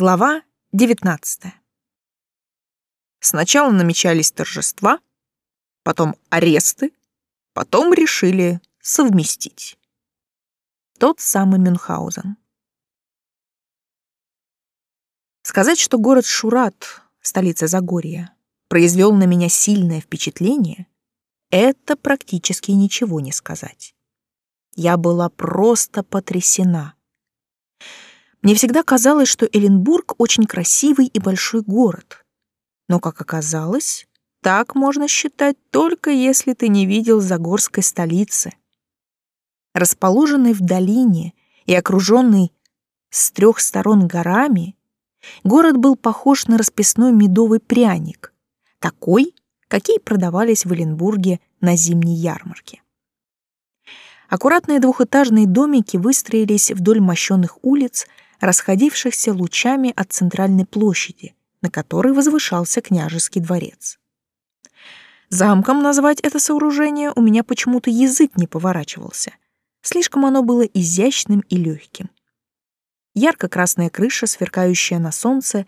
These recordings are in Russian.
Глава 19. Сначала намечались торжества, потом аресты, потом решили совместить. Тот самый Мюнхгаузен. Сказать, что город Шурат, столица Загорья, произвел на меня сильное впечатление, это практически ничего не сказать. Я была просто потрясена. Мне всегда казалось, что Эленбург очень красивый и большой город. Но, как оказалось, так можно считать только если ты не видел Загорской столицы. Расположенный в долине и окруженный с трех сторон горами, город был похож на расписной медовый пряник, такой, какие продавались в Эленбурге на зимней ярмарке. Аккуратные двухэтажные домики выстроились вдоль мощенных улиц, расходившихся лучами от центральной площади, на которой возвышался княжеский дворец. Замком назвать это сооружение у меня почему-то язык не поворачивался. Слишком оно было изящным и легким. Ярко-красная крыша, сверкающая на солнце,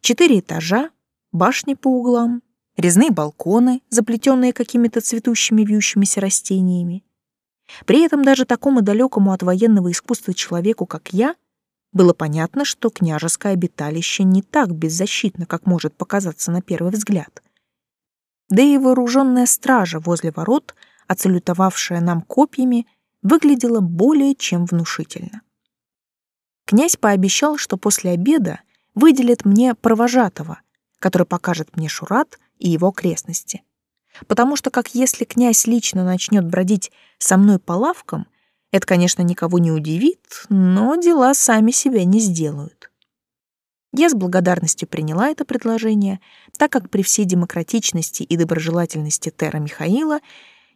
четыре этажа, башни по углам, резные балконы, заплетенные какими-то цветущими вьющимися растениями. При этом даже такому далекому от военного искусства человеку, как я, было понятно, что княжеское обиталище не так беззащитно, как может показаться на первый взгляд. Да и вооруженная стража возле ворот, отсалютовавшая нам копьями, выглядела более чем внушительно. Князь пообещал, что после обеда выделит мне провожатого, который покажет мне Шурат и его окрестности. Потому что как если князь лично начнет бродить со мной по лавкам, это, конечно, никого не удивит, но дела сами себя не сделают. Я с благодарностью приняла это предложение, так как при всей демократичности и доброжелательности Тера Михаила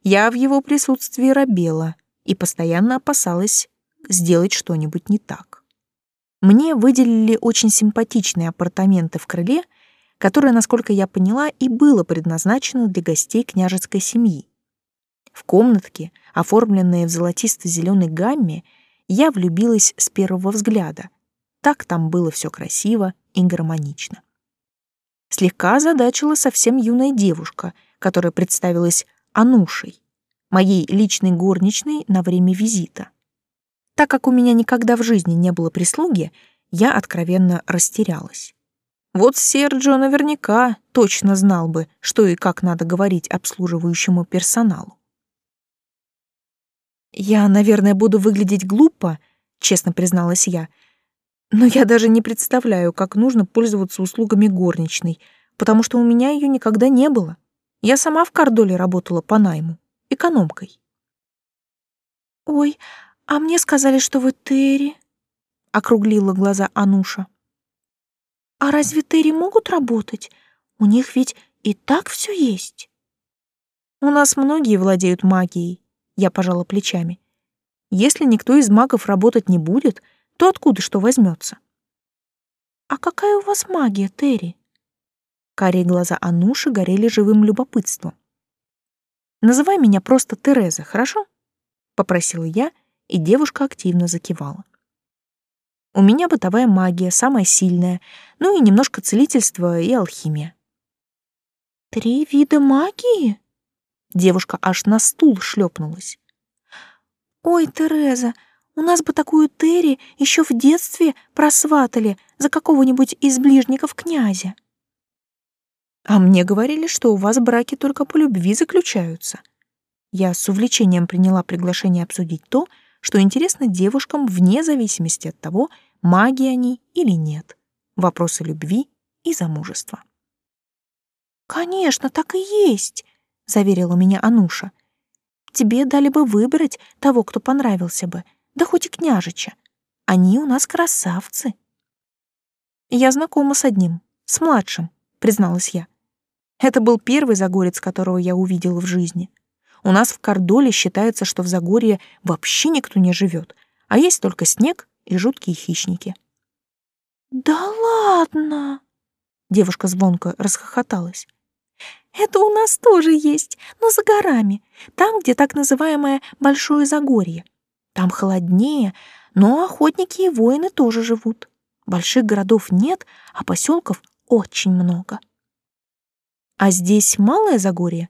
я в его присутствии робела и постоянно опасалась сделать что-нибудь не так. Мне выделили очень симпатичные апартаменты в крыле, которое, насколько я поняла, и было предназначено для гостей княжеской семьи. В комнатке, оформленные в золотисто-зеленой гамме, я влюбилась с первого взгляда. Так там было все красиво и гармонично. Слегка озадачила совсем юная девушка, которая представилась Анушей, моей личной горничной на время визита. Так как у меня никогда в жизни не было прислуги, я откровенно растерялась. Вот Серджио наверняка точно знал бы, что и как надо говорить обслуживающему персоналу. «Я, наверное, буду выглядеть глупо», — честно призналась я. «Но я даже не представляю, как нужно пользоваться услугами горничной, потому что у меня ее никогда не было. Я сама в Кордоле работала по найму, экономкой». «Ой, а мне сказали, что вы Терри», — округлила глаза Ануша. «А разве Терри могут работать? У них ведь и так все есть». «У нас многие владеют магией», я пожала плечами. Если никто из магов работать не будет, то откуда что возьмется? А какая у вас магия, Терри? Карие глаза Ануши горели живым любопытством. Называй меня просто Тереза, хорошо? попросила я, и девушка активно закивала. У меня бытовая магия, самая сильная, ну и немножко целительства и алхимия. Три вида магии? Девушка аж на стул шлепнулась. «Ой, Тереза, у нас бы такую Терри еще в детстве просватали за какого-нибудь из ближников князя». «А мне говорили, что у вас браки только по любви заключаются». Я с увлечением приняла приглашение обсудить то, что интересно девушкам вне зависимости от того, маги они или нет. Вопросы любви и замужества. «Конечно, так и есть», — заверила меня Ануша. «Тебе дали бы выбрать того, кто понравился бы, да хоть и княжича. Они у нас красавцы». «Я знакома с одним, с младшим», — призналась я. Это был первый загорец, которого я увидела в жизни. У нас в Кордоле считается, что в Загорье вообще никто не живет, а есть только снег и жуткие хищники. «Да ладно!» Девушка звонко расхохоталась. Это у нас тоже есть, но за горами, там, где так называемое Большое Загорье. Там холоднее, но охотники и воины тоже живут. Больших городов нет, а поселков очень много. А здесь малое Загорье,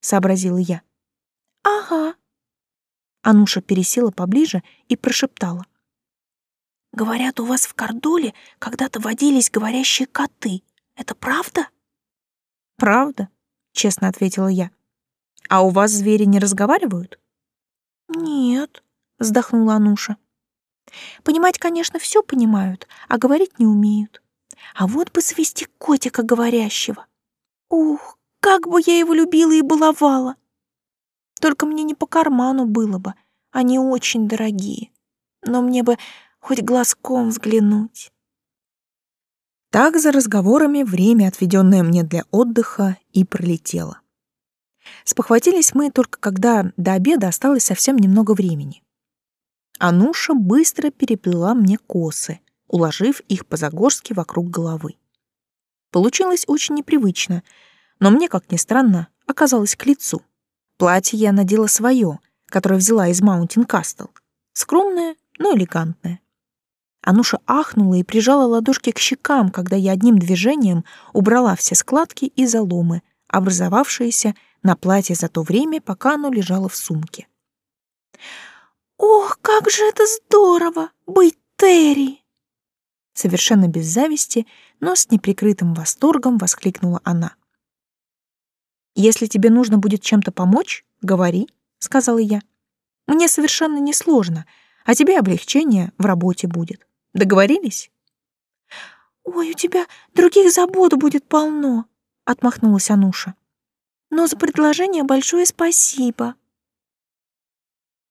сообразила я. Ага. Ануша пересела поближе и прошептала. Говорят, у вас в Кордоле когда-то водились говорящие коты. Это правда? Правда, честно ответила я. А у вас звери не разговаривают? Нет, вздохнула Ануша. Понимать, конечно, все понимают, а говорить не умеют. А вот бы свести котика говорящего. Ух, как бы я его любила и баловала. Только мне не по карману было бы, они очень дорогие. Но мне бы хоть глазком взглянуть. Так за разговорами время, отведенное мне для отдыха, и пролетело. Спохватились мы только когда до обеда осталось совсем немного времени. Ануша быстро переплела мне косы, уложив их по-загорски вокруг головы. Получилось очень непривычно, но мне, как ни странно, оказалось к лицу. Платье я надела свое, которое взяла из Маунтин Кастл. Скромное, но элегантное. Ануша ахнула и прижала ладошки к щекам, когда я одним движением убрала все складки и заломы, образовавшиеся на платье за то время, пока оно лежало в сумке. «Ох, как же это здорово быть Терри!» Совершенно без зависти, но с неприкрытым восторгом воскликнула она. «Если тебе нужно будет чем-то помочь, говори», — сказала я. «Мне совершенно несложно, а тебе облегчение в работе будет. Договорились?» «Ой, у тебя других забот будет полно», — отмахнулась Ануша. «Но за предложение большое спасибо».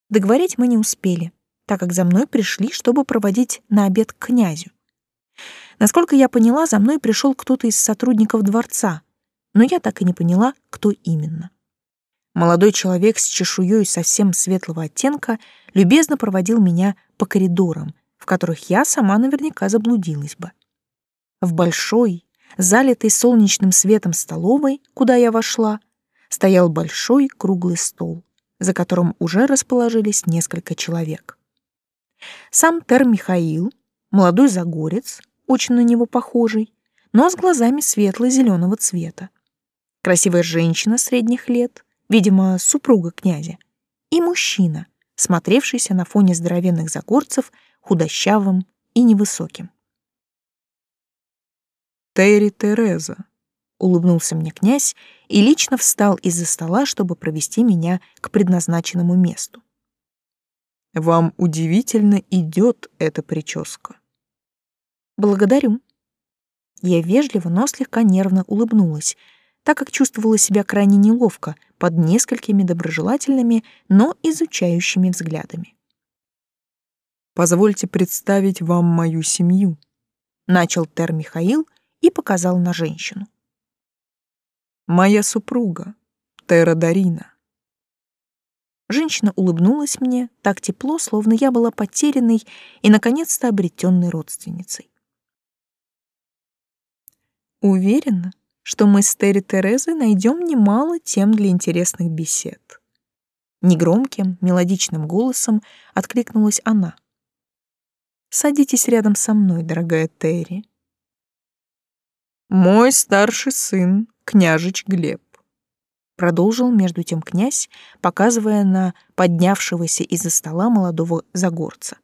Договорить мы не успели, так как за мной пришли, чтобы проводить на обед к князю. Насколько я поняла, за мной пришел кто-то из сотрудников дворца, но я так и не поняла, кто именно. Молодой человек с чешуей совсем светлого оттенка любезно проводил меня по коридорам, в которых я сама наверняка заблудилась бы. В большой, залитой солнечным светом столовой, куда я вошла, стоял большой круглый стол за которым уже расположились несколько человек. Сам Тер Михаил, молодой загорец, очень на него похожий, но с глазами светло-зеленого цвета. Красивая женщина средних лет, видимо, супруга князя, и мужчина, смотревшийся на фоне здоровенных загорцев худощавым и невысоким. Терри Тереза, улыбнулся мне князь и лично встал из-за стола, чтобы провести меня к предназначенному месту. Вам удивительно идет эта прическа. Благодарю. Я вежливо, но слегка нервно улыбнулась, так как чувствовала себя крайне неловко под несколькими доброжелательными, но изучающими взглядами. Позвольте представить вам мою семью, начал Тер Михаил и показал на женщину. Моя супруга, Тера Дарина. Женщина улыбнулась мне так тепло, словно я была потерянной и, наконец-то, обретенной родственницей. Уверена, что мы с Терри Терезой найдем немало тем для интересных бесед. Негромким, мелодичным голосом откликнулась она. «Садитесь рядом со мной, дорогая Терри». «Мой старший сын княжич Глеб. Продолжил между тем князь, показывая на поднявшегося из-за стола молодого загорца.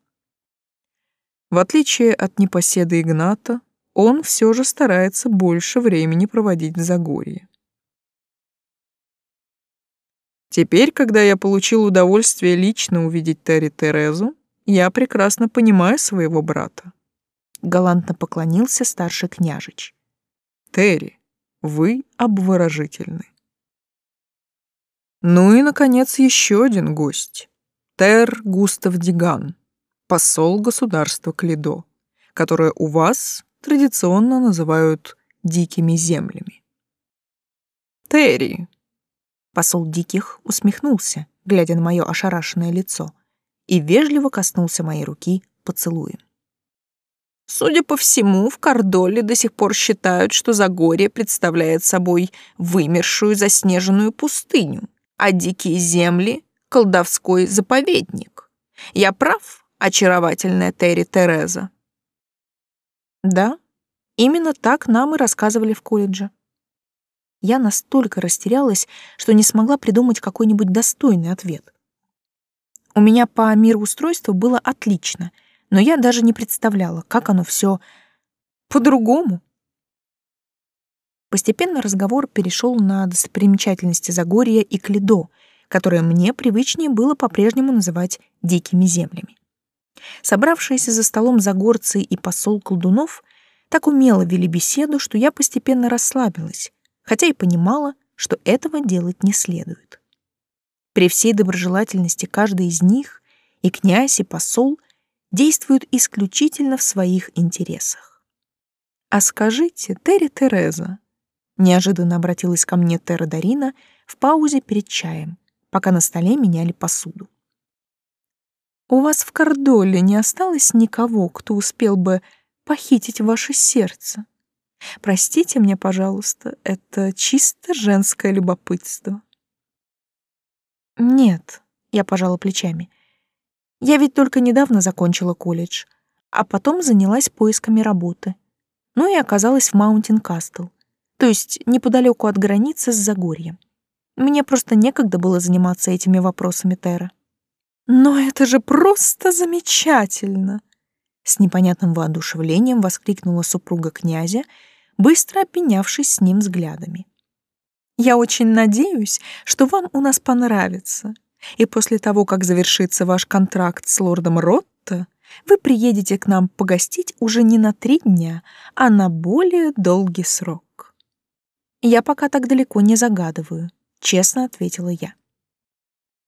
В отличие от непоседа Игната, он все же старается больше времени проводить в Загорье. Теперь, когда я получил удовольствие лично увидеть Терри Терезу, я прекрасно понимаю своего брата. Галантно поклонился старший княжич. Терри, вы обворожительны. Ну и, наконец, еще один гость. Тер Густав Диган, посол государства Клидо, которое у вас традиционно называют дикими землями. Терри. Посол диких усмехнулся, глядя на мое ошарашенное лицо, и вежливо коснулся моей руки поцелуем. Судя по всему, в Кордоле до сих пор считают, что Загорье представляет собой вымершую заснеженную пустыню, а дикие земли — колдовской заповедник. Я прав, очаровательная Терри Тереза? Да, именно так нам и рассказывали в колледже. Я настолько растерялась, что не смогла придумать какой-нибудь достойный ответ. У меня по мироустройству было отлично, но я даже не представляла, как оно все по-другому. Постепенно разговор перешел на достопримечательности Загорья и Клидо, которые мне привычнее было по-прежнему называть дикими землями. Собравшиеся за столом загорцы и посол колдунов так умело вели беседу, что я постепенно расслабилась, хотя и понимала, что этого делать не следует. При всей доброжелательности каждый из них, и князь, и посол, действуют исключительно в своих интересах. «А скажите, Терри Тереза», — неожиданно обратилась ко мне Терра Дарина в паузе перед чаем, пока на столе меняли посуду. «У вас в Кордоле не осталось никого, кто успел бы похитить ваше сердце?» Простите мне, пожалуйста, это чисто женское любопытство. Нет, я пожала плечами. Я ведь только недавно закончила колледж, а потом занялась поисками работы. Ну и оказалась в Маунтин-Кастл, то есть неподалеку от границы с Загорьем. Мне просто некогда было заниматься этими вопросами Тера. Но это же просто замечательно! С непонятным воодушевлением воскликнула супруга князя быстро обменявшись с ним взглядами. «Я очень надеюсь, что вам у нас понравится, и после того, как завершится ваш контракт с лордом Ротто, вы приедете к нам погостить уже не на три дня, а на более долгий срок». «Я пока так далеко не загадываю», — честно ответила я.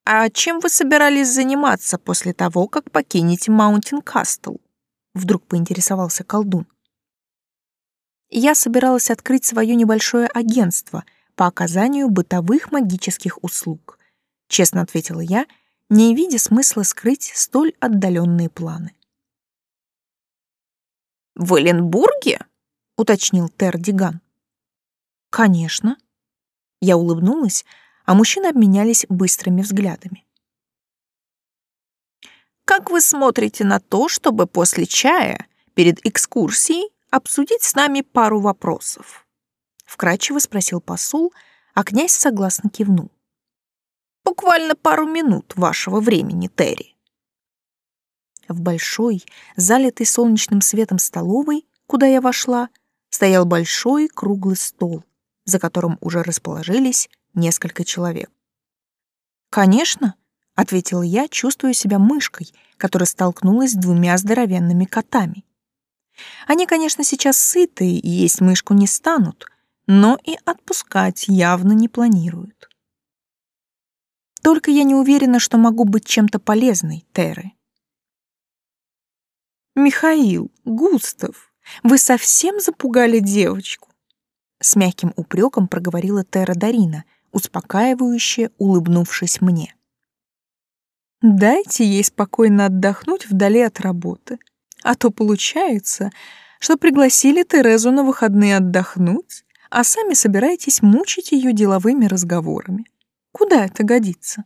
«А чем вы собирались заниматься после того, как покинете Маунтин Кастл?» Вдруг поинтересовался колдун я собиралась открыть свое небольшое агентство по оказанию бытовых магических услуг. Честно ответила я, не видя смысла скрыть столь отдаленные планы. «В Эленбурге?» — уточнил Тердиган. «Конечно». Я улыбнулась, а мужчины обменялись быстрыми взглядами. «Как вы смотрите на то, чтобы после чая, перед экскурсией, обсудить с нами пару вопросов?» Вкратчиво спросил посол, а князь согласно кивнул. «Буквально пару минут вашего времени, Терри». В большой, залитой солнечным светом столовой, куда я вошла, стоял большой круглый стол, за которым уже расположились несколько человек. «Конечно», — ответила я, чувствуя себя мышкой, которая столкнулась с двумя здоровенными котами. Они, конечно, сейчас сытые и есть мышку не станут, но и отпускать явно не планируют. Только я не уверена, что могу быть чем-то полезной, Теры. «Михаил, Густав, вы совсем запугали девочку?» С мягким упреком проговорила Тера Дарина, успокаивающе улыбнувшись мне. «Дайте ей спокойно отдохнуть вдали от работы. А то получается, что пригласили Терезу на выходные отдохнуть, а сами собираетесь мучить ее деловыми разговорами. Куда это годится?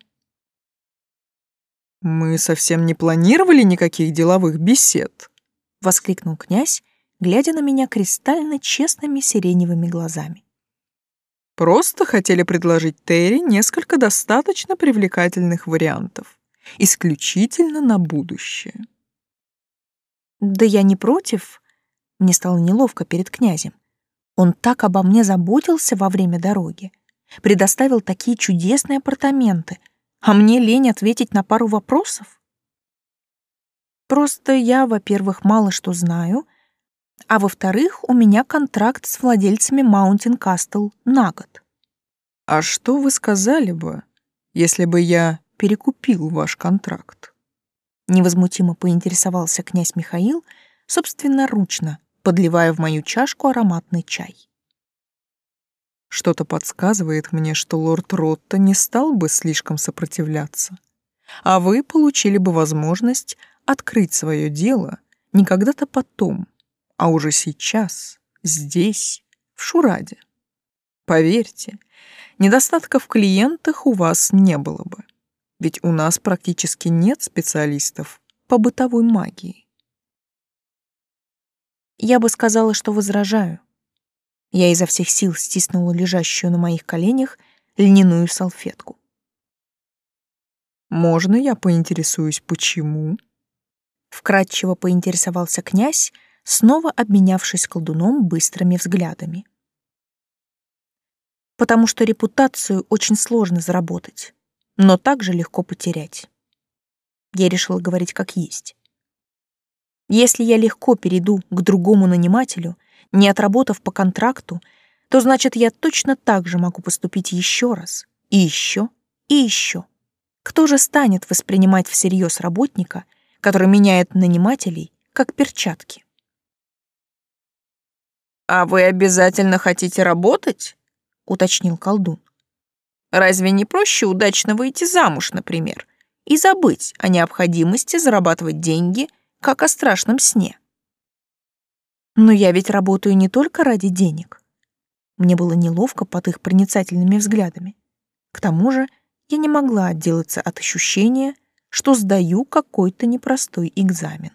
«Мы совсем не планировали никаких деловых бесед», — воскликнул князь, глядя на меня кристально честными сиреневыми глазами. «Просто хотели предложить Терри несколько достаточно привлекательных вариантов, исключительно на будущее». Да я не против. Мне стало неловко перед князем. Он так обо мне заботился во время дороги. Предоставил такие чудесные апартаменты. А мне лень ответить на пару вопросов. Просто я, во-первых, мало что знаю, а во-вторых, у меня контракт с владельцами Маунтин Кастл на год. А что вы сказали бы, если бы я перекупил ваш контракт? Невозмутимо поинтересовался князь Михаил, собственноручно подливая в мою чашку ароматный чай. Что-то подсказывает мне, что лорд Ротта не стал бы слишком сопротивляться, а вы получили бы возможность открыть свое дело не когда-то потом, а уже сейчас, здесь, в Шураде. Поверьте, недостатка в клиентах у вас не было бы ведь у нас практически нет специалистов по бытовой магии. Я бы сказала, что возражаю. Я изо всех сил стиснула лежащую на моих коленях льняную салфетку. «Можно я поинтересуюсь, почему?» Вкратчиво поинтересовался князь, снова обменявшись колдуном быстрыми взглядами. «Потому что репутацию очень сложно заработать, но также легко потерять». Я решила говорить как есть. Если я легко перейду к другому нанимателю, не отработав по контракту, то значит, я точно так же могу поступить еще раз, и еще, и еще. Кто же станет воспринимать всерьез работника, который меняет нанимателей, как перчатки? «А вы обязательно хотите работать?» — уточнил колдун. «Разве не проще удачно выйти замуж, например, и забыть о необходимости зарабатывать деньги, как о страшном сне?» Но я ведь работаю не только ради денег. Мне было неловко под их проницательными взглядами. К тому же я не могла отделаться от ощущения, что сдаю какой-то непростой экзамен.